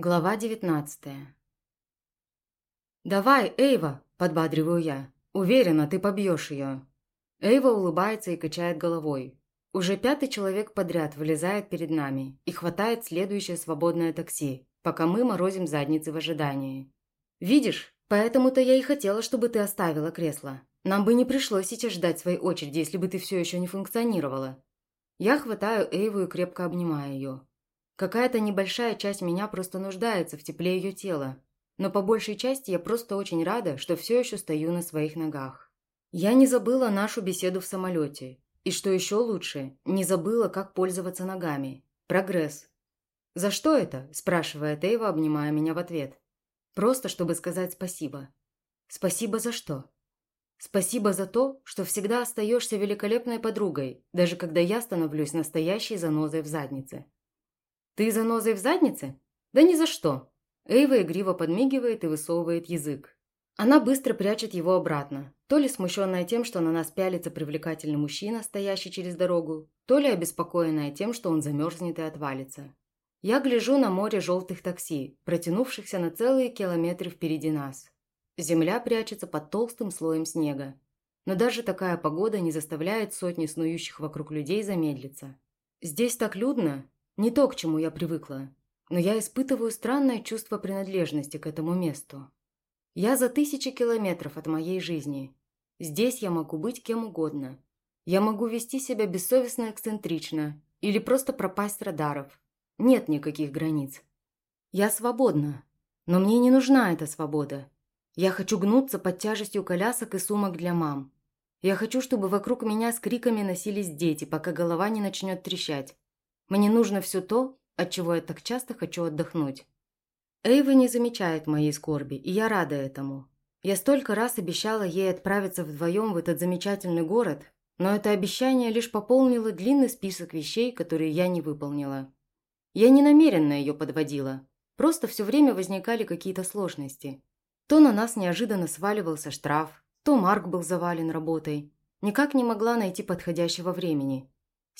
Глава девятнадцатая. «Давай, Эйва!» – подбадриваю я. «Уверена, ты побьешь ее». Эйва улыбается и качает головой. Уже пятый человек подряд вылезает перед нами и хватает следующее свободное такси, пока мы морозим задницы в ожидании. «Видишь, поэтому-то я и хотела, чтобы ты оставила кресло. Нам бы не пришлось сейчас ждать своей очереди, если бы ты все еще не функционировала». Я хватаю Эйву и крепко обнимаю ее. Какая-то небольшая часть меня просто нуждается в тепле ее тела, но по большей части я просто очень рада, что все еще стою на своих ногах. Я не забыла нашу беседу в самолете. И что еще лучше, не забыла, как пользоваться ногами. Прогресс. «За что это?» – спрашивает Эйва, обнимая меня в ответ. «Просто, чтобы сказать спасибо». «Спасибо за что?» «Спасибо за то, что всегда остаешься великолепной подругой, даже когда я становлюсь настоящей занозой в заднице». «Ты занозой в заднице?» «Да ни за что!» Эйва игриво подмигивает и высовывает язык. Она быстро прячет его обратно, то ли смущенная тем, что на нас пялится привлекательный мужчина, стоящий через дорогу, то ли обеспокоенная тем, что он замерзнет и отвалится. Я гляжу на море желтых такси, протянувшихся на целые километры впереди нас. Земля прячется под толстым слоем снега. Но даже такая погода не заставляет сотни снующих вокруг людей замедлиться. Здесь так людно, не то, к чему я привыкла, но я испытываю странное чувство принадлежности к этому месту. Я за тысячи километров от моей жизни. Здесь я могу быть кем угодно. Я могу вести себя бессовестно эксцентрично или просто пропасть радаров. Нет никаких границ. Я свободна, но мне не нужна эта свобода. Я хочу гнуться под тяжестью колясок и сумок для мам. Я хочу, чтобы вокруг меня с криками носились дети, пока голова не начнет трещать. Мне нужно все то, от чего я так часто хочу отдохнуть. Эйва не замечает моей скорби, и я рада этому. Я столько раз обещала ей отправиться вдвоем в этот замечательный город, но это обещание лишь пополнило длинный список вещей, которые я не выполнила. Я не намеренно ее подводила, просто все время возникали какие-то сложности. То на нас неожиданно сваливался штраф, то Марк был завален работой. Никак не могла найти подходящего времени.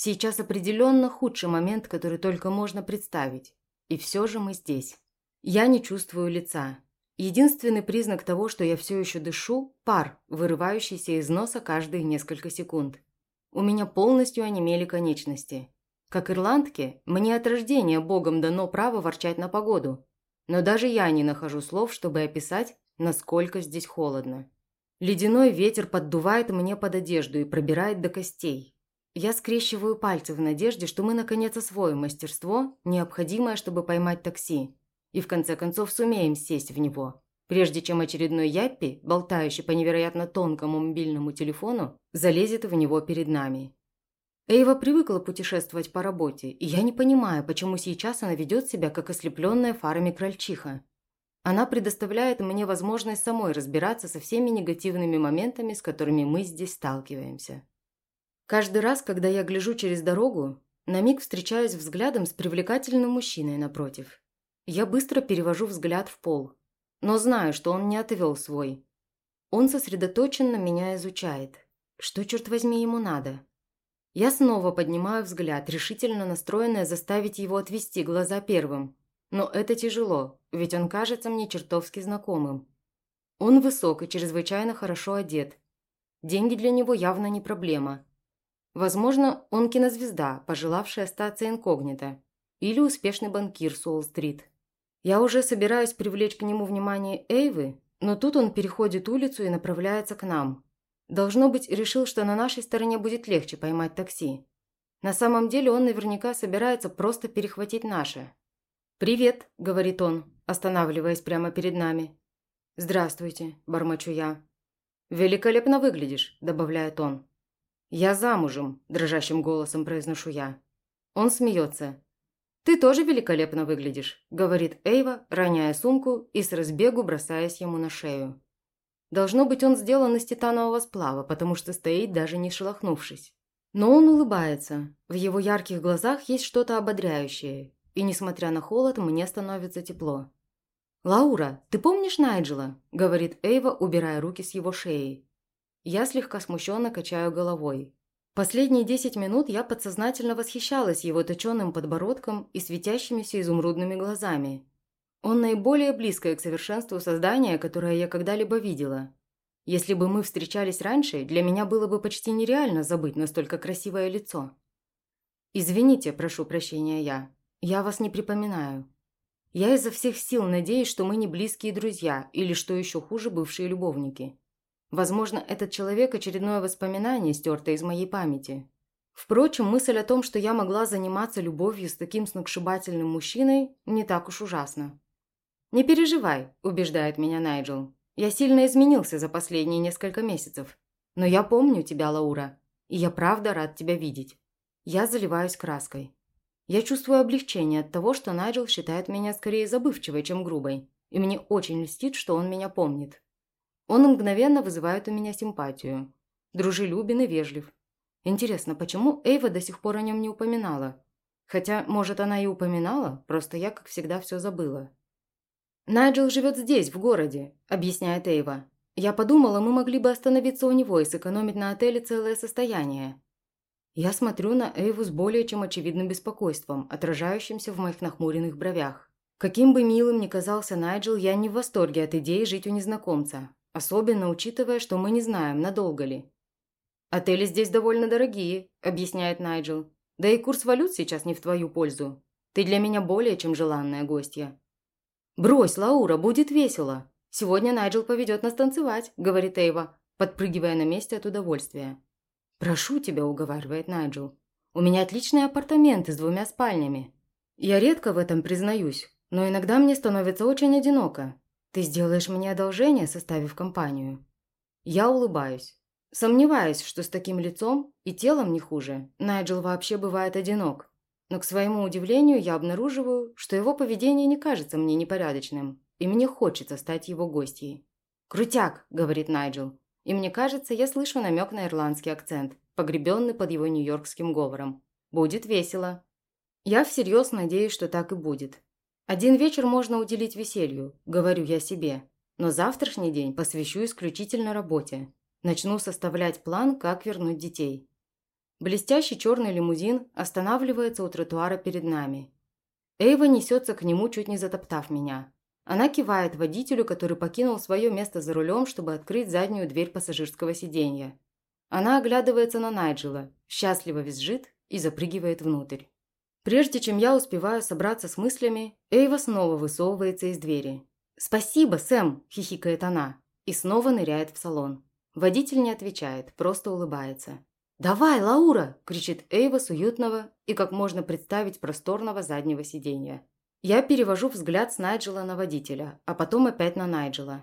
Сейчас определенно худший момент, который только можно представить. И все же мы здесь. Я не чувствую лица. Единственный признак того, что я все еще дышу – пар, вырывающийся из носа каждые несколько секунд. У меня полностью онемели конечности. Как ирландке, мне от рождения Богом дано право ворчать на погоду. Но даже я не нахожу слов, чтобы описать, насколько здесь холодно. Ледяной ветер поддувает мне под одежду и пробирает до костей. Я скрещиваю пальцы в надежде, что мы наконец освоим мастерство, необходимое, чтобы поймать такси, и в конце концов сумеем сесть в него, прежде чем очередной яппи, болтающий по невероятно тонкому мобильному телефону, залезет в него перед нами. Эйва привыкла путешествовать по работе, и я не понимаю, почему сейчас она ведет себя, как ослепленная фарами крольчиха. Она предоставляет мне возможность самой разбираться со всеми негативными моментами, с которыми мы здесь сталкиваемся. Каждый раз, когда я гляжу через дорогу, на миг встречаюсь взглядом с привлекательным мужчиной напротив. Я быстро перевожу взгляд в пол, но знаю, что он не отвел свой. Он сосредоточенно меня изучает. Что, черт возьми, ему надо? Я снова поднимаю взгляд, решительно настроенная заставить его отвести глаза первым. Но это тяжело, ведь он кажется мне чертовски знакомым. Он высок и чрезвычайно хорошо одет. Деньги для него явно не проблема – Возможно, он кинозвезда, пожелавшая остаться инкогнито. Или успешный банкир с Уолл-стрит. Я уже собираюсь привлечь к нему внимание Эйвы, но тут он переходит улицу и направляется к нам. Должно быть, решил, что на нашей стороне будет легче поймать такси. На самом деле он наверняка собирается просто перехватить наше. «Привет», – говорит он, останавливаясь прямо перед нами. «Здравствуйте», – бормочу я. «Великолепно выглядишь», – добавляет он. «Я замужем», – дрожащим голосом произношу я. Он смеется. «Ты тоже великолепно выглядишь», – говорит Эйва, роняя сумку и с разбегу бросаясь ему на шею. Должно быть, он сделан из титанового сплава, потому что стоит, даже не шелохнувшись. Но он улыбается. В его ярких глазах есть что-то ободряющее. И, несмотря на холод, мне становится тепло. «Лаура, ты помнишь Найджела?» – говорит Эйва, убирая руки с его шеи. Я слегка смущенно качаю головой. Последние десять минут я подсознательно восхищалась его точенным подбородком и светящимися изумрудными глазами. Он наиболее близкое к совершенству создание, которое я когда-либо видела. Если бы мы встречались раньше, для меня было бы почти нереально забыть настолько красивое лицо. «Извините, прошу прощения я. Я вас не припоминаю. Я изо всех сил надеюсь, что мы не близкие друзья или, что еще хуже, бывшие любовники. Возможно, этот человек – очередное воспоминание, стертое из моей памяти. Впрочем, мысль о том, что я могла заниматься любовью с таким сногсшибательным мужчиной, не так уж ужасна. «Не переживай», – убеждает меня Найджел. «Я сильно изменился за последние несколько месяцев. Но я помню тебя, Лаура, и я правда рад тебя видеть. Я заливаюсь краской. Я чувствую облегчение от того, что Найджел считает меня скорее забывчивой, чем грубой, и мне очень льстит, что он меня помнит. Он мгновенно вызывает у меня симпатию. Дружелюбен и вежлив. Интересно, почему Эйва до сих пор о нем не упоминала? Хотя, может, она и упоминала, просто я, как всегда, все забыла. «Найджел живет здесь, в городе», – объясняет Эйва. «Я подумала, мы могли бы остановиться у него и сэкономить на отеле целое состояние». Я смотрю на Эйву с более чем очевидным беспокойством, отражающимся в моих нахмуренных бровях. Каким бы милым ни казался Найджел, я не в восторге от идеи жить у незнакомца. Особенно учитывая, что мы не знаем, надолго ли. «Отели здесь довольно дорогие», – объясняет Найджел. «Да и курс валют сейчас не в твою пользу. Ты для меня более чем желанная гостья». «Брось, Лаура, будет весело. Сегодня Найджел поведет нас танцевать», – говорит Эйва, подпрыгивая на месте от удовольствия. «Прошу тебя», – уговаривает Найджел. «У меня отличные апартаменты с двумя спальнями. Я редко в этом признаюсь, но иногда мне становится очень одиноко. Ты сделаешь мне одолжение, составив компанию?» Я улыбаюсь. Сомневаюсь, что с таким лицом и телом не хуже. Найджел вообще бывает одинок. Но к своему удивлению я обнаруживаю, что его поведение не кажется мне непорядочным, и мне хочется стать его гостьей. «Крутяк», – говорит Найджел. И мне кажется, я слышу намек на ирландский акцент, погребенный под его нью-йоркским говором. «Будет весело». Я всерьез надеюсь, что так и будет. Один вечер можно уделить веселью, говорю я себе, но завтрашний день посвящу исключительно работе. Начну составлять план, как вернуть детей. Блестящий черный лимузин останавливается у тротуара перед нами. Эйва несется к нему, чуть не затоптав меня. Она кивает водителю, который покинул свое место за рулем, чтобы открыть заднюю дверь пассажирского сиденья. Она оглядывается на Найджела, счастливо визжит и запрыгивает внутрь. Прежде чем я успеваю собраться с мыслями, Эйва снова высовывается из двери. «Спасибо, Сэм!» – хихикает она. И снова ныряет в салон. Водитель не отвечает, просто улыбается. «Давай, Лаура!» – кричит Эйва с уютного и, как можно представить, просторного заднего сиденья. Я перевожу взгляд с Найджела на водителя, а потом опять на Найджела.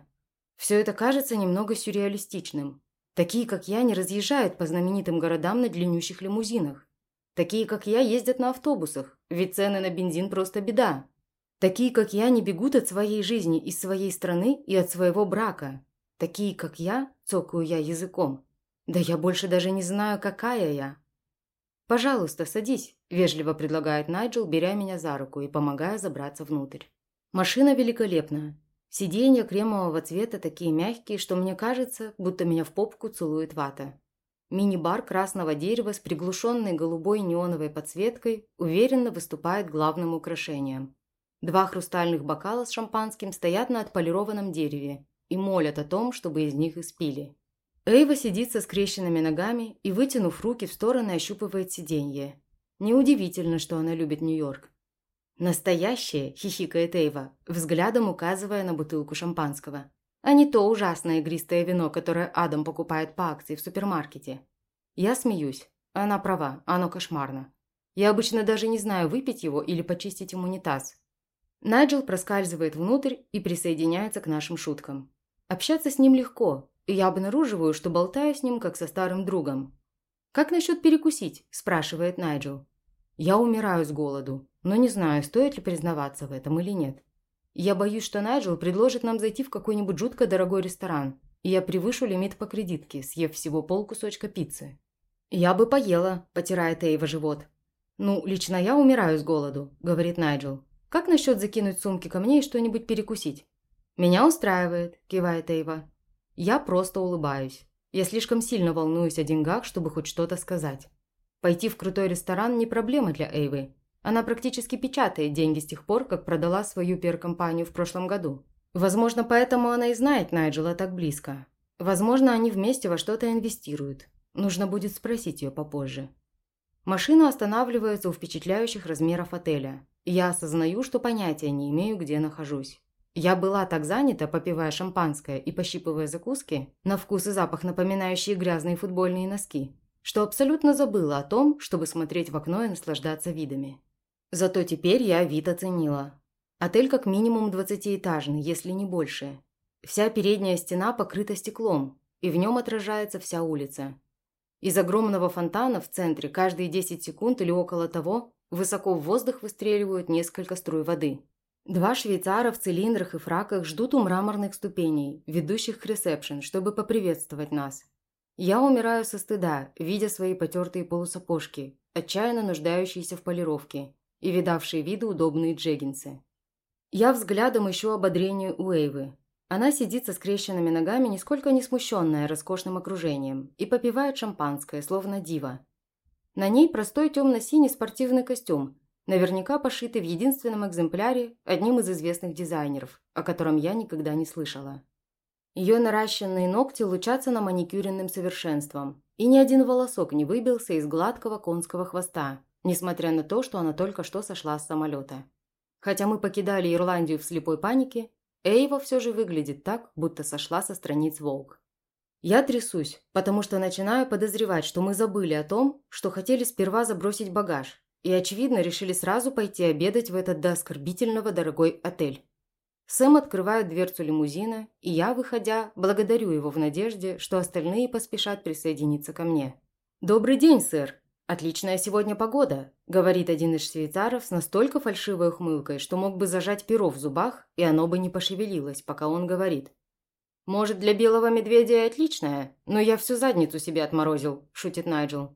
Все это кажется немного сюрреалистичным. Такие, как я, не разъезжают по знаменитым городам на длиннющих лимузинах. Такие, как я, ездят на автобусах, ведь цены на бензин просто беда. Такие, как я, не бегут от своей жизни, из своей страны и от своего брака. Такие, как я, цокаю я языком. Да я больше даже не знаю, какая я. «Пожалуйста, садись», – вежливо предлагает Найджел, беря меня за руку и помогая забраться внутрь. Машина великолепная. Сиденья кремового цвета такие мягкие, что мне кажется, будто меня в попку целует вата. Мини-бар красного дерева с приглушенной голубой неоновой подсветкой уверенно выступает главным украшением. Два хрустальных бокала с шампанским стоят на отполированном дереве и молят о том, чтобы из них испили. Эйва сидит со скрещенными ногами и, вытянув руки в стороны, ощупывает сиденье. Неудивительно, что она любит Нью-Йорк. «Настоящее!» – хихикает Эйва, взглядом указывая на бутылку шампанского а не то ужасное игристое вино, которое Адам покупает по акции в супермаркете. Я смеюсь. Она права, оно кошмарно. Я обычно даже не знаю, выпить его или почистить им унитаз. Найджел проскальзывает внутрь и присоединяется к нашим шуткам. Общаться с ним легко, и я обнаруживаю, что болтаю с ним, как со старым другом. «Как насчет перекусить?» – спрашивает Найджел. Я умираю с голоду, но не знаю, стоит ли признаваться в этом или нет. Я боюсь, что Найджел предложит нам зайти в какой-нибудь жутко дорогой ресторан, и я превышу лимит по кредитке, съев всего полкусочка пиццы. «Я бы поела», – потирает Эйва живот. «Ну, лично я умираю с голоду», – говорит Найджел. «Как насчет закинуть сумки ко мне и что-нибудь перекусить?» «Меня устраивает», – кивает Эйва. Я просто улыбаюсь. Я слишком сильно волнуюсь о деньгах, чтобы хоть что-то сказать. Пойти в крутой ресторан – не проблема для Эйвы. Она практически печатает деньги с тех пор, как продала свою пиар-компанию в прошлом году. Возможно, поэтому она и знает Найджела так близко. Возможно, они вместе во что-то инвестируют. Нужно будет спросить ее попозже. Машина останавливается у впечатляющих размеров отеля. Я осознаю, что понятия не имею, где нахожусь. Я была так занята, попивая шампанское и пощипывая закуски, на вкус и запах напоминающие грязные футбольные носки, что абсолютно забыла о том, чтобы смотреть в окно и наслаждаться видами. Зато теперь я вид оценила. Отель как минимум двадцатиэтажный, если не больше. Вся передняя стена покрыта стеклом, и в нем отражается вся улица. Из огромного фонтана в центре каждые 10 секунд или около того высоко в воздух выстреливают несколько струй воды. Два швейцара в цилиндрах и фраках ждут у мраморных ступеней, ведущих к ресепшн, чтобы поприветствовать нас. Я умираю со стыда, видя свои потертые полусапожки, отчаянно нуждающиеся в полировке, и видавшие виды удобные джеггинсы. Я взглядом ищу ободрение у Эйвы. Она сидит со скрещенными ногами, нисколько не смущенная роскошным окружением, и попивает шампанское, словно дива. На ней простой темно-синий спортивный костюм, Наверняка пошиты в единственном экземпляре одним из известных дизайнеров, о котором я никогда не слышала. Ее наращенные ногти лучатся на маникюренным совершенством, и ни один волосок не выбился из гладкого конского хвоста, несмотря на то, что она только что сошла с самолета. Хотя мы покидали Ирландию в слепой панике, Эйва все же выглядит так, будто сошла со страниц «Волк». Я трясусь, потому что начинаю подозревать, что мы забыли о том, что хотели сперва забросить багаж, и, очевидно, решили сразу пойти обедать в этот до оскорбительного дорогой отель. Сэм открывает дверцу лимузина, и я, выходя, благодарю его в надежде, что остальные поспешат присоединиться ко мне. «Добрый день, сэр! Отличная сегодня погода», – говорит один из швейцаров с настолько фальшивой ухмылкой, что мог бы зажать перо в зубах, и оно бы не пошевелилось, пока он говорит. «Может, для белого медведя и отличная, но я всю задницу себе отморозил», – шутит Найджел.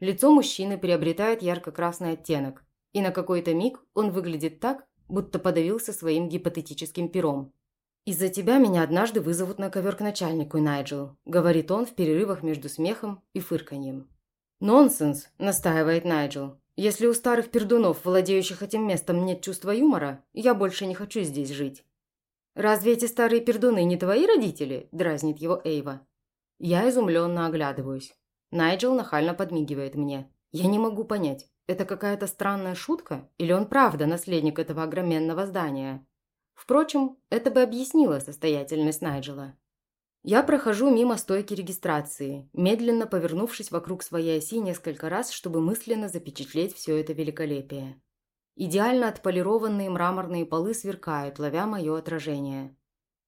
Лицо мужчины приобретает ярко-красный оттенок, и на какой-то миг он выглядит так, будто подавился своим гипотетическим пером. «Из-за тебя меня однажды вызовут на ковер к начальнику, Найджел», – говорит он в перерывах между смехом и фырканьем. «Нонсенс», – настаивает Найджел. «Если у старых пердунов, владеющих этим местом, нет чувства юмора, я больше не хочу здесь жить». «Разве эти старые пердуны не твои родители?» – дразнит его Эйва. Я изумленно оглядываюсь. Найджел нахально подмигивает мне. Я не могу понять, это какая-то странная шутка или он правда наследник этого огроменного здания? Впрочем, это бы объяснило состоятельность Найджела. Я прохожу мимо стойки регистрации, медленно повернувшись вокруг своей оси несколько раз, чтобы мысленно запечатлеть все это великолепие. Идеально отполированные мраморные полы сверкают, ловя мое отражение.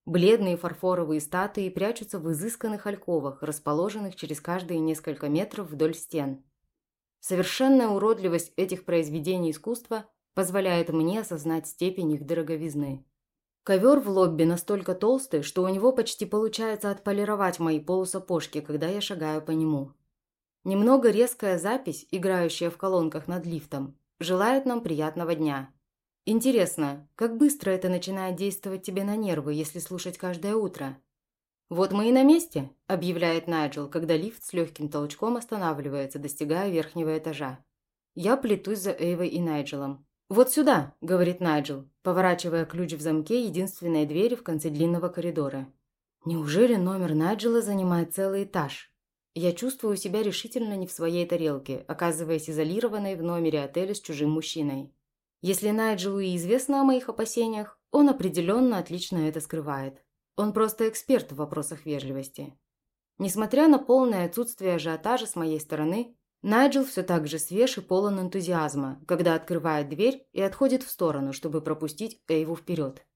Бледные фарфоровые статуи прячутся в изысканных альковах, расположенных через каждые несколько метров вдоль стен. Совершенная уродливость этих произведений искусства позволяет мне осознать степень их дороговизны. Ковер в лобби настолько толстый, что у него почти получается отполировать мои полусапожки, когда я шагаю по нему. Немного резкая запись, играющая в колонках над лифтом, желает нам приятного дня. Интересно, как быстро это начинает действовать тебе на нервы, если слушать каждое утро? «Вот мы и на месте», – объявляет Найджел, когда лифт с легким толчком останавливается, достигая верхнего этажа. Я плетусь за Эйвой и Найджелом. «Вот сюда», – говорит Найджел, поворачивая ключ в замке единственной двери в конце длинного коридора. Неужели номер Найджела занимает целый этаж? Я чувствую себя решительно не в своей тарелке, оказываясь изолированной в номере отеля с чужим мужчиной. Если Найджелу и известно о моих опасениях, он определенно отлично это скрывает. Он просто эксперт в вопросах вежливости. Несмотря на полное отсутствие ажиотажа с моей стороны, Найджел все так же свеж и полон энтузиазма, когда открывает дверь и отходит в сторону, чтобы пропустить Эйву вперед.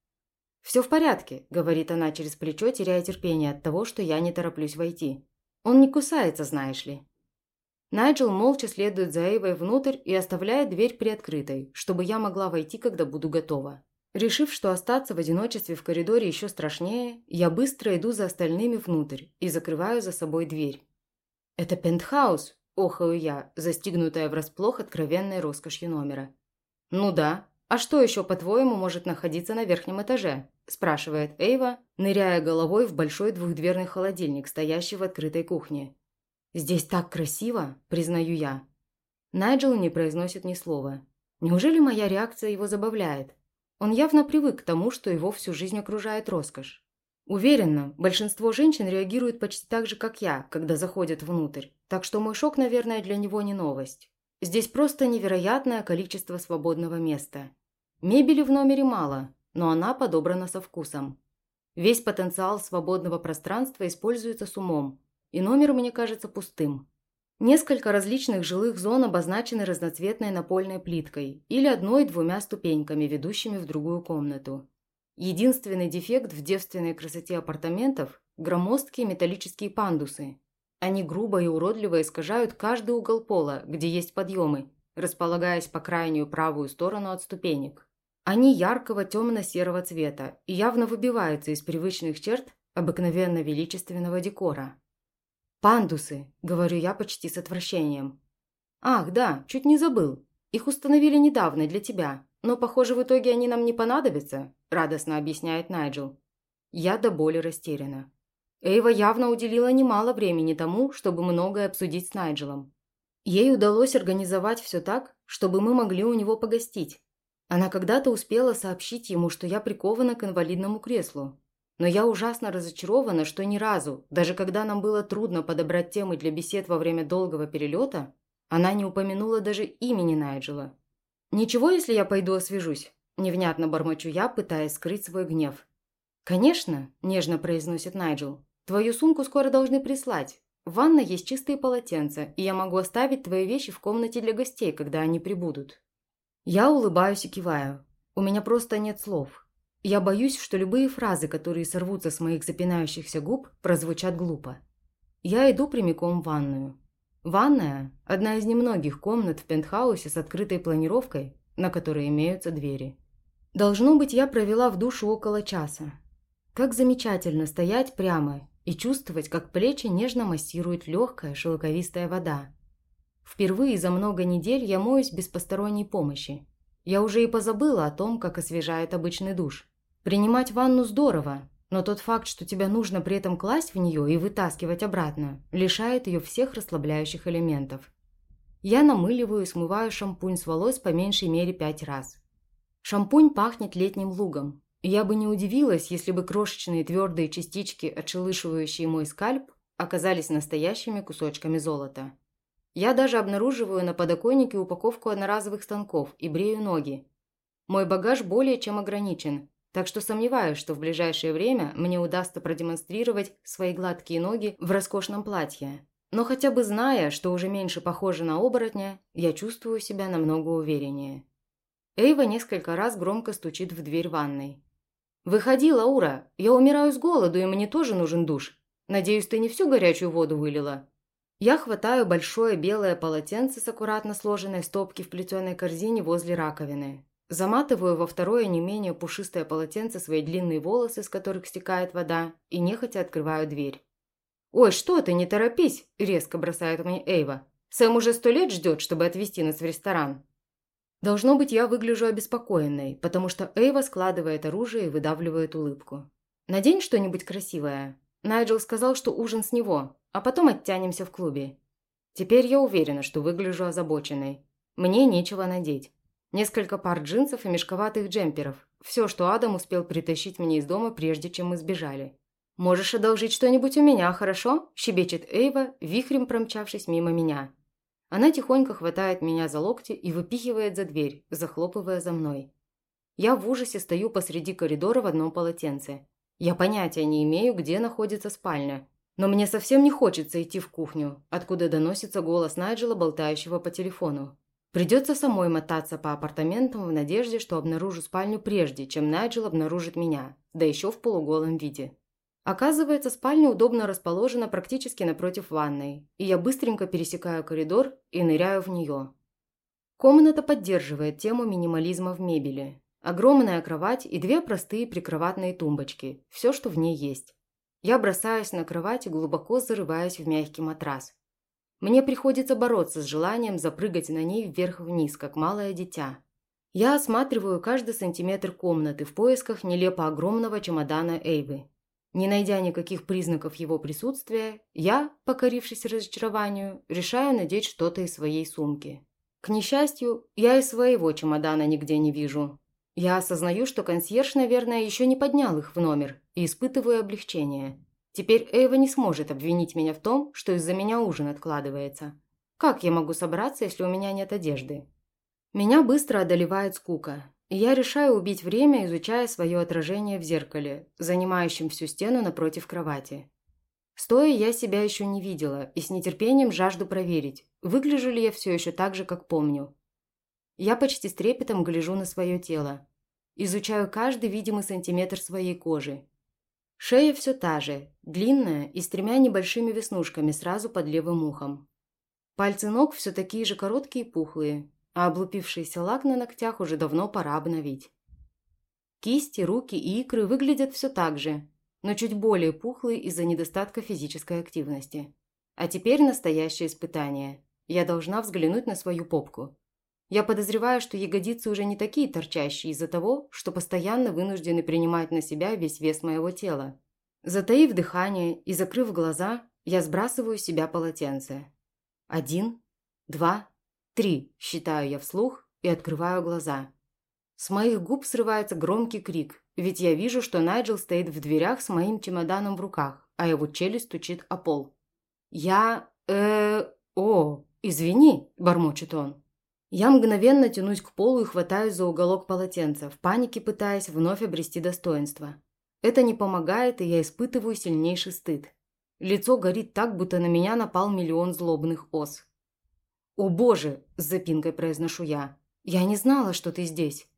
«Все в порядке», – говорит она через плечо, теряя терпение от того, что я не тороплюсь войти. «Он не кусается, знаешь ли». Найджел молча следует за Эйвой внутрь и оставляет дверь приоткрытой, чтобы я могла войти, когда буду готова. Решив, что остаться в одиночестве в коридоре еще страшнее, я быстро иду за остальными внутрь и закрываю за собой дверь. «Это пентхаус», – охаю я, застигнутая врасплох откровенной роскошью номера. «Ну да. А что еще, по-твоему, может находиться на верхнем этаже?» – спрашивает Эйва, ныряя головой в большой двухдверный холодильник, стоящий в открытой кухне. «Здесь так красиво», – признаю я. Найджел не произносит ни слова. Неужели моя реакция его забавляет? Он явно привык к тому, что его всю жизнь окружает роскошь. Уверена, большинство женщин реагирует почти так же, как я, когда заходят внутрь, так что мой шок, наверное, для него не новость. Здесь просто невероятное количество свободного места. Мебели в номере мало, но она подобрана со вкусом. Весь потенциал свободного пространства используется с умом, и номер мне кажется пустым. Несколько различных жилых зон обозначены разноцветной напольной плиткой или одной-двумя ступеньками, ведущими в другую комнату. Единственный дефект в девственной красоте апартаментов – громоздкие металлические пандусы. Они грубо и уродливо искажают каждый угол пола, где есть подъемы, располагаясь по крайнюю правую сторону от ступенек. Они яркого темно-серого цвета и явно выбиваются из привычных черт обыкновенно величественного декора. «Пандусы», – говорю я почти с отвращением. «Ах, да, чуть не забыл. Их установили недавно для тебя, но, похоже, в итоге они нам не понадобятся», – радостно объясняет Найджел. Я до боли растеряна. Эйва явно уделила немало времени тому, чтобы многое обсудить с Найджелом. Ей удалось организовать все так, чтобы мы могли у него погостить. Она когда-то успела сообщить ему, что я прикована к инвалидному креслу. Но я ужасно разочарована, что ни разу, даже когда нам было трудно подобрать темы для бесед во время долгого перелета, она не упомянула даже имени Найджела. «Ничего, если я пойду освежусь?» – невнятно бормочу я, пытаясь скрыть свой гнев. «Конечно», – нежно произносит Найджел. «Твою сумку скоро должны прислать. В ванной есть чистые полотенца, и я могу оставить твои вещи в комнате для гостей, когда они прибудут». Я улыбаюсь и киваю. У меня просто нет слов. Я боюсь, что любые фразы, которые сорвутся с моих запинающихся губ, прозвучат глупо. Я иду прямиком в ванную. Ванная – одна из немногих комнат в пентхаусе с открытой планировкой, на которой имеются двери. Должно быть, я провела в душу около часа. Как замечательно стоять прямо и чувствовать, как плечи нежно массирует легкая шелковистая вода. Впервые за много недель я моюсь без посторонней помощи. Я уже и позабыла о том, как освежает обычный душ. Принимать ванну здорово, но тот факт, что тебя нужно при этом класть в нее и вытаскивать обратно, лишает ее всех расслабляющих элементов. Я намыливаю и смываю шампунь с волос по меньшей мере пять раз. Шампунь пахнет летним лугом. Я бы не удивилась, если бы крошечные твердые частички, отшелышивающие мой скальп, оказались настоящими кусочками золота. Я даже обнаруживаю на подоконнике упаковку одноразовых станков и брею ноги. Мой багаж более чем ограничен, так что сомневаюсь, что в ближайшее время мне удастся продемонстрировать свои гладкие ноги в роскошном платье. Но хотя бы зная, что уже меньше похоже на оборотня, я чувствую себя намного увереннее. Эйва несколько раз громко стучит в дверь ванной. «Выходи, Лаура! Я умираю с голоду, и мне тоже нужен душ. Надеюсь, ты не всю горячую воду вылила?» Я хватаю большое белое полотенце с аккуратно сложенной стопки в плетеной корзине возле раковины. Заматываю во второе не менее пушистое полотенце свои длинные волосы, с которых стекает вода, и нехотя открываю дверь. «Ой, что ты, не торопись!» – резко бросает мне Эйва. «Сэм уже сто лет ждет, чтобы отвезти нас в ресторан». Должно быть, я выгляжу обеспокоенной, потому что Эйва складывает оружие и выдавливает улыбку. «Надень что-нибудь красивое». Найджел сказал, что ужин с него, а потом оттянемся в клубе. Теперь я уверена, что выгляжу озабоченной. Мне нечего надеть. Несколько пар джинсов и мешковатых джемперов. Все, что Адам успел притащить мне из дома, прежде чем мы сбежали. «Можешь одолжить что-нибудь у меня, хорошо?» – щебечет Эйва, вихрем промчавшись мимо меня. Она тихонько хватает меня за локти и выпихивает за дверь, захлопывая за мной. Я в ужасе стою посреди коридора в одном полотенце. Я понятия не имею, где находится спальня, но мне совсем не хочется идти в кухню, откуда доносится голос Найджела, болтающего по телефону. Придется самой мотаться по апартаментам в надежде, что обнаружу спальню прежде, чем Найджел обнаружит меня, да еще в полуголом виде. Оказывается, спальня удобно расположена практически напротив ванной, и я быстренько пересекаю коридор и ныряю в нее. Комната поддерживает тему минимализма в мебели. Огромная кровать и две простые прикроватные тумбочки – все, что в ней есть. Я бросаюсь на кровать и глубоко зарываюсь в мягкий матрас. Мне приходится бороться с желанием запрыгать на ней вверх-вниз, как малое дитя. Я осматриваю каждый сантиметр комнаты в поисках нелепо огромного чемодана Эйвы. Не найдя никаких признаков его присутствия, я, покорившись разочарованию, решаю надеть что-то из своей сумки. К несчастью, я и своего чемодана нигде не вижу. Я осознаю, что консьерж, наверное, еще не поднял их в номер и испытываю облегчение. Теперь Эйва не сможет обвинить меня в том, что из-за меня ужин откладывается. Как я могу собраться, если у меня нет одежды? Меня быстро одолевает скука, и я решаю убить время, изучая свое отражение в зеркале, занимающем всю стену напротив кровати. Стоя я себя еще не видела и с нетерпением жажду проверить, выгляжу ли я все еще так же, как помню. Я почти с трепетом гляжу на свое тело. Изучаю каждый видимый сантиметр своей кожи. Шея все та же, длинная и с тремя небольшими веснушками сразу под левым ухом. Пальцы ног все такие же короткие и пухлые, а облупившийся лак на ногтях уже давно пора обновить. Кисти, руки и икры выглядят все так же, но чуть более пухлые из-за недостатка физической активности. А теперь настоящее испытание. Я должна взглянуть на свою попку. Я подозреваю, что ягодицы уже не такие торчащие из-за того, что постоянно вынуждены принимать на себя весь вес моего тела. Затаив дыхание и закрыв глаза, я сбрасываю с себя полотенце. Один, два, три, считаю я вслух и открываю глаза. С моих губ срывается громкий крик, ведь я вижу, что Найджел стоит в дверях с моим чемоданом в руках, а его челюсть стучит о пол. «Я... э... о... извини», – бормочет он. Я мгновенно тянусь к полу и хватаюсь за уголок полотенца, в панике пытаясь вновь обрести достоинство. Это не помогает, и я испытываю сильнейший стыд. Лицо горит так, будто на меня напал миллион злобных ос. «О боже!» – с запинкой произношу я. «Я не знала, что ты здесь».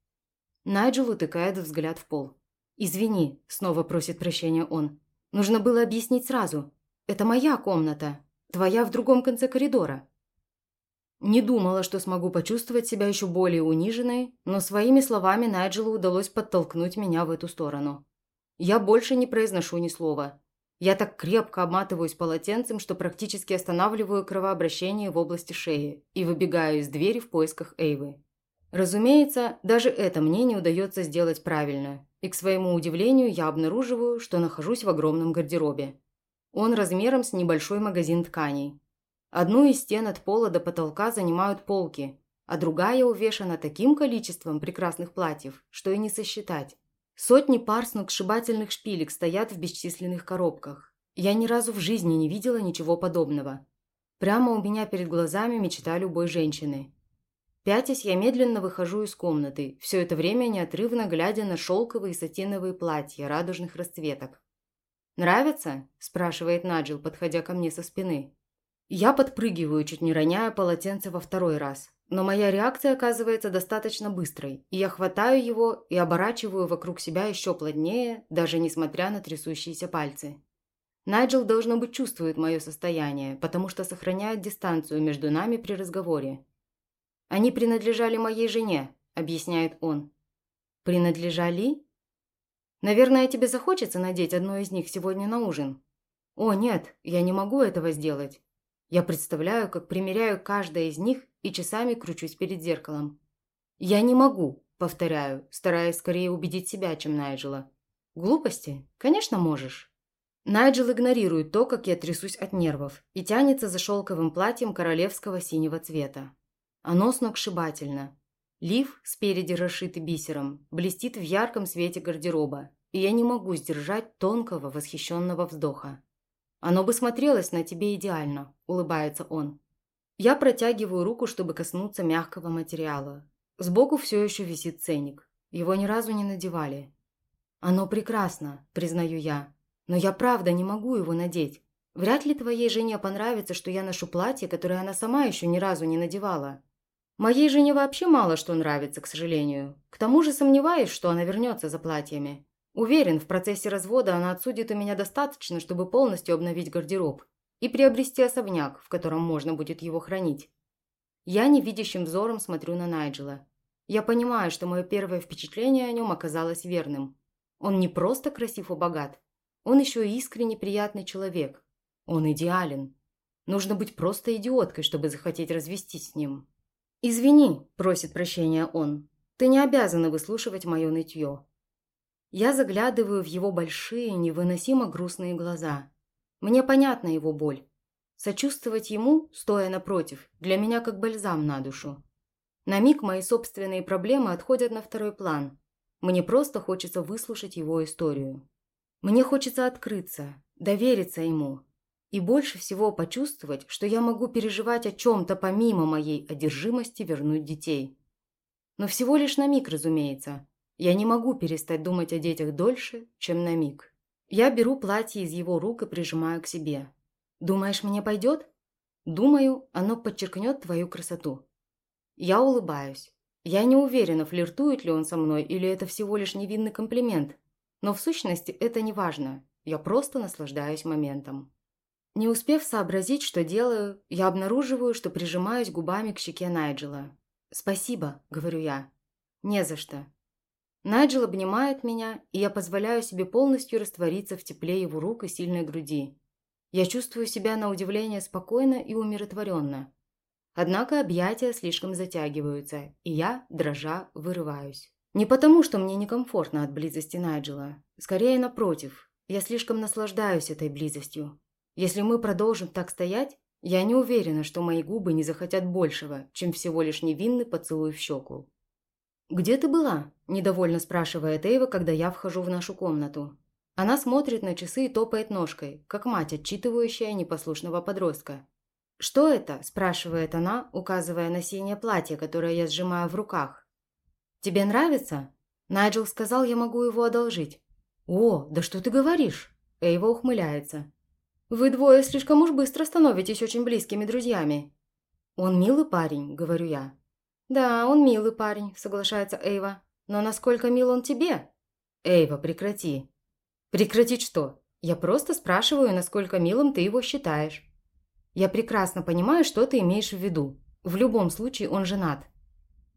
Найджел утыкает взгляд в пол. «Извини», – снова просит прощения он. «Нужно было объяснить сразу. Это моя комната. Твоя в другом конце коридора». Не думала, что смогу почувствовать себя еще более униженной, но своими словами Найджелу удалось подтолкнуть меня в эту сторону. Я больше не произношу ни слова. Я так крепко обматываюсь полотенцем, что практически останавливаю кровообращение в области шеи и выбегаю из двери в поисках Эйвы. Разумеется, даже это мне не удается сделать правильно, и к своему удивлению я обнаруживаю, что нахожусь в огромном гардеробе. Он размером с небольшой магазин тканей, Одну из стен от пола до потолка занимают полки, а другая увешана таким количеством прекрасных платьев, что и не сосчитать. Сотни пар сногсшибательных шпилек стоят в бесчисленных коробках. Я ни разу в жизни не видела ничего подобного. Прямо у меня перед глазами мечта любой женщины. Пятясь, я медленно выхожу из комнаты, все это время неотрывно глядя на шелковые и сатиновые платья радужных расцветок. «Нравится?» – спрашивает Наджил, подходя ко мне со спины. Я подпрыгиваю, чуть не роняя полотенце во второй раз. Но моя реакция оказывается достаточно быстрой, и я хватаю его и оборачиваю вокруг себя еще плотнее, даже несмотря на трясущиеся пальцы. Найджел, должно быть, чувствует мое состояние, потому что сохраняет дистанцию между нами при разговоре. «Они принадлежали моей жене», – объясняет он. «Принадлежали?» «Наверное, тебе захочется надеть одно из них сегодня на ужин?» «О, нет, я не могу этого сделать. Я представляю, как примеряю каждое из них и часами кручусь перед зеркалом. «Я не могу», – повторяю, стараясь скорее убедить себя, чем Найджела. «Глупости? Конечно, можешь». Найджел игнорирует то, как я трясусь от нервов, и тянется за шелковым платьем королевского синего цвета. Оно сногсшибательно. Лиф, спереди расшитый бисером, блестит в ярком свете гардероба, и я не могу сдержать тонкого восхищенного вздоха. Оно бы смотрелось на тебе идеально», – улыбается он. Я протягиваю руку, чтобы коснуться мягкого материала. Сбоку все еще висит ценник. Его ни разу не надевали. «Оно прекрасно», – признаю я. «Но я правда не могу его надеть. Вряд ли твоей жене понравится, что я ношу платье, которое она сама еще ни разу не надевала. Моей жене вообще мало что нравится, к сожалению. К тому же сомневаюсь, что она вернется за платьями. Уверен, в процессе развода она отсудит у меня достаточно, чтобы полностью обновить гардероб и приобрести особняк, в котором можно будет его хранить. Я невидящим взором смотрю на Найджела. Я понимаю, что мое первое впечатление о нем оказалось верным. Он не просто красив и богат, он еще и искренне приятный человек. Он идеален. Нужно быть просто идиоткой, чтобы захотеть развестись с ним. «Извини», – просит прощения он, – «ты не обязана выслушивать мое нытье. Я заглядываю в его большие, невыносимо грустные глаза. Мне понятна его боль. Сочувствовать ему, стоя напротив, для меня как бальзам на душу. На миг мои собственные проблемы отходят на второй план. Мне просто хочется выслушать его историю. Мне хочется открыться, довериться ему. И больше всего почувствовать, что я могу переживать о чем-то помимо моей одержимости вернуть детей. Но всего лишь на миг, разумеется. Я не могу перестать думать о детях дольше, чем на миг. Я беру платье из его рук и прижимаю к себе. «Думаешь, мне пойдет?» «Думаю, оно подчеркнет твою красоту». Я улыбаюсь. Я не уверена, флиртует ли он со мной или это всего лишь невинный комплимент. Но в сущности это не важно. Я просто наслаждаюсь моментом. Не успев сообразить, что делаю, я обнаруживаю, что прижимаюсь губами к щеке Найджела. «Спасибо», — говорю я. «Не за что». Найджел обнимает меня, и я позволяю себе полностью раствориться в тепле его рук и сильной груди. Я чувствую себя на удивление спокойно и умиротворенно. Однако объятия слишком затягиваются, и я, дрожа, вырываюсь. Не потому, что мне некомфортно от близости Найджела. Скорее, напротив. Я слишком наслаждаюсь этой близостью. Если мы продолжим так стоять, я не уверена, что мои губы не захотят большего, чем всего лишь невинный поцелуй в щеку. «Где ты была?» – недовольно спрашивает Эйва, когда я вхожу в нашу комнату. Она смотрит на часы и топает ножкой, как мать, отчитывающая непослушного подростка. «Что это?» – спрашивает она, указывая на синее платье, которое я сжимаю в руках. «Тебе нравится?» Найджел сказал, я могу его одолжить. «О, да что ты говоришь?» Эйва ухмыляется. «Вы двое слишком уж быстро становитесь очень близкими друзьями». «Он милый парень», — говорю я. «Да, он милый парень», — соглашается Эйва. «Но насколько мил он тебе?» «Эйва, прекрати». «Прекратить что? Я просто спрашиваю, насколько милым ты его считаешь». Я прекрасно понимаю, что ты имеешь в виду. В любом случае он женат.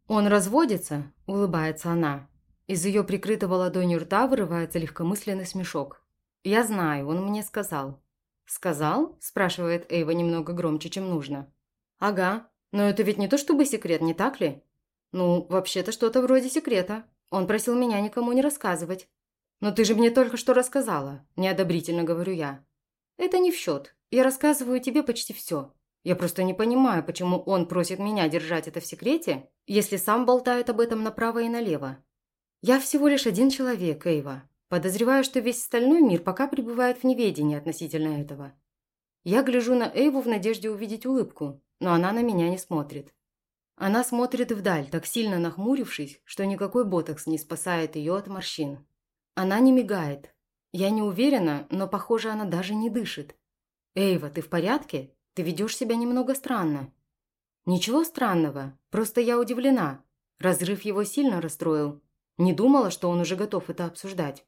Он разводится, улыбается она. Из ее прикрытого ладонью рта вырывается легкомысленный смешок. Я знаю, он мне сказал. «Сказал?» – спрашивает Эйва немного громче, чем нужно. «Ага, но это ведь не то чтобы секрет, не так ли?» «Ну, вообще-то что-то вроде секрета. Он просил меня никому не рассказывать». «Но ты же мне только что рассказала», – неодобрительно говорю я. «Это не в счет. Я рассказываю тебе почти все. Я просто не понимаю, почему он просит меня держать это в секрете, если сам болтает об этом направо и налево. Я всего лишь один человек, Эйва. Подозреваю, что весь остальной мир пока пребывает в неведении относительно этого. Я гляжу на Эйву в надежде увидеть улыбку, но она на меня не смотрит. Она смотрит вдаль, так сильно нахмурившись, что никакой ботокс не спасает ее от морщин. Она не мигает. Я не уверена, но, похоже, она даже не дышит. «Эйва, ты в порядке? Ты ведешь себя немного странно». «Ничего странного, просто я удивлена. Разрыв его сильно расстроил. Не думала, что он уже готов это обсуждать.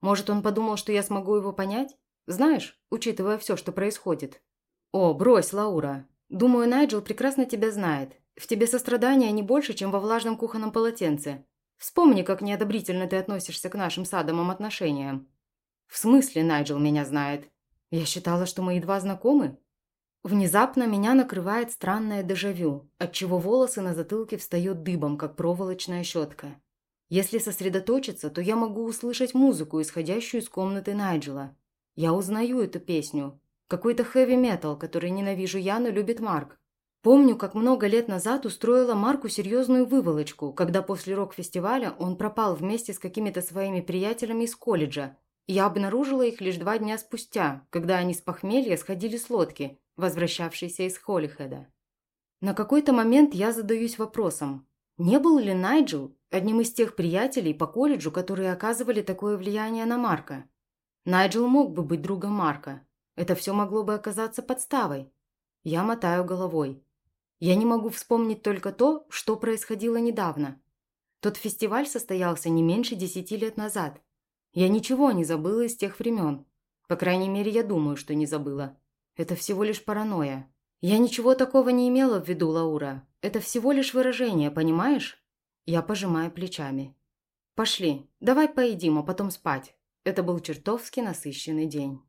Может, он подумал, что я смогу его понять? Знаешь, учитывая все, что происходит». «О, брось, Лаура. Думаю, Найджел прекрасно тебя знает. В тебе сострадания не больше, чем во влажном кухонном полотенце. Вспомни, как неодобрительно ты относишься к нашим садомым отношениям». «В смысле Найджел меня знает?» Я считала, что мы едва знакомы. Внезапно меня накрывает странное дежавю, отчего волосы на затылке встают дыбом, как проволочная щетка. Если сосредоточиться, то я могу услышать музыку, исходящую из комнаты Найджела. Я узнаю эту песню. Какой-то хэви-метал, который ненавижу я, но любит Марк. Помню, как много лет назад устроила Марку серьезную выволочку, когда после рок-фестиваля он пропал вместе с какими-то своими приятелями из колледжа, я обнаружила их лишь два дня спустя, когда они с похмелья сходили с лодки, возвращавшейся из Холлихеда. На какой-то момент я задаюсь вопросом, не был ли Найджел одним из тех приятелей по колледжу, которые оказывали такое влияние на Марка? Найджел мог бы быть другом Марка. Это все могло бы оказаться подставой. Я мотаю головой. Я не могу вспомнить только то, что происходило недавно. Тот фестиваль состоялся не меньше десяти лет назад. Я ничего не забыла из тех времен. По крайней мере, я думаю, что не забыла. Это всего лишь паранойя. Я ничего такого не имела в виду, Лаура. Это всего лишь выражение, понимаешь? Я пожимаю плечами. Пошли, давай поедим, а потом спать. Это был чертовски насыщенный день.